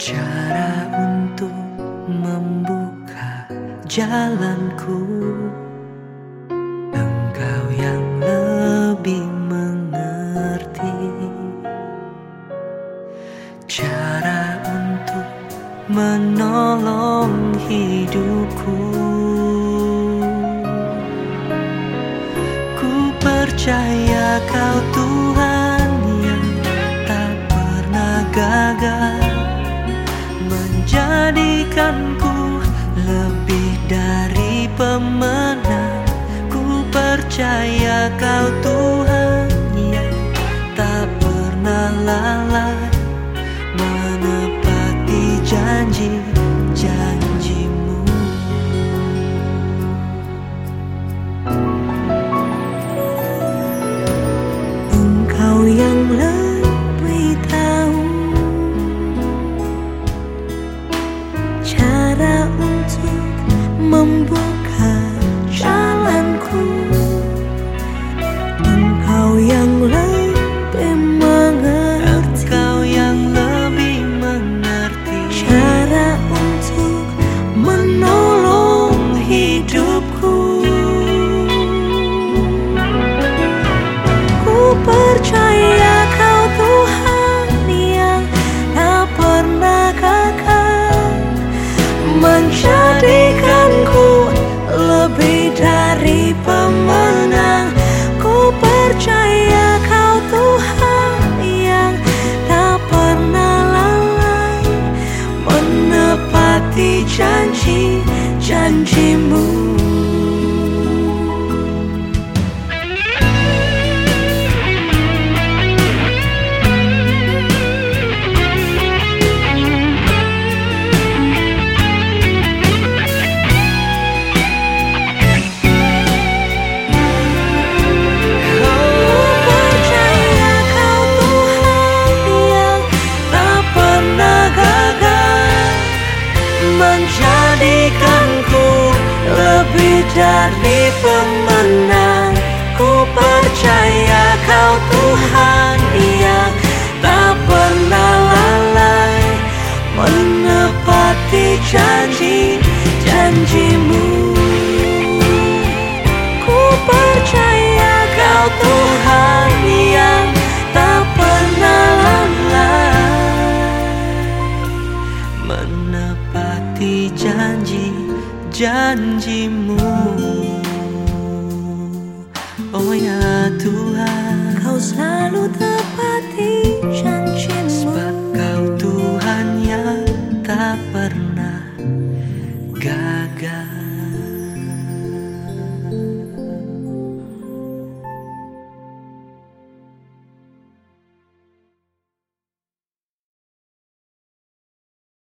cara untuk membuka jalanku. Engkau yang lebih mengerti Cara untuk menolong hidupku. Ku percaya kau tuh Menjadikanku lebih dari pemenang. Ku percaya kau Tuhan yang tak pernah lalai Menepati janji-janjimu Engkau yang Menepati janji-janjimu percaya lebih dari janjimu. Oh ya Tuhan. Kau selalu tepati janjimu. Sebab kau Tuhan yang tak pernah gagal.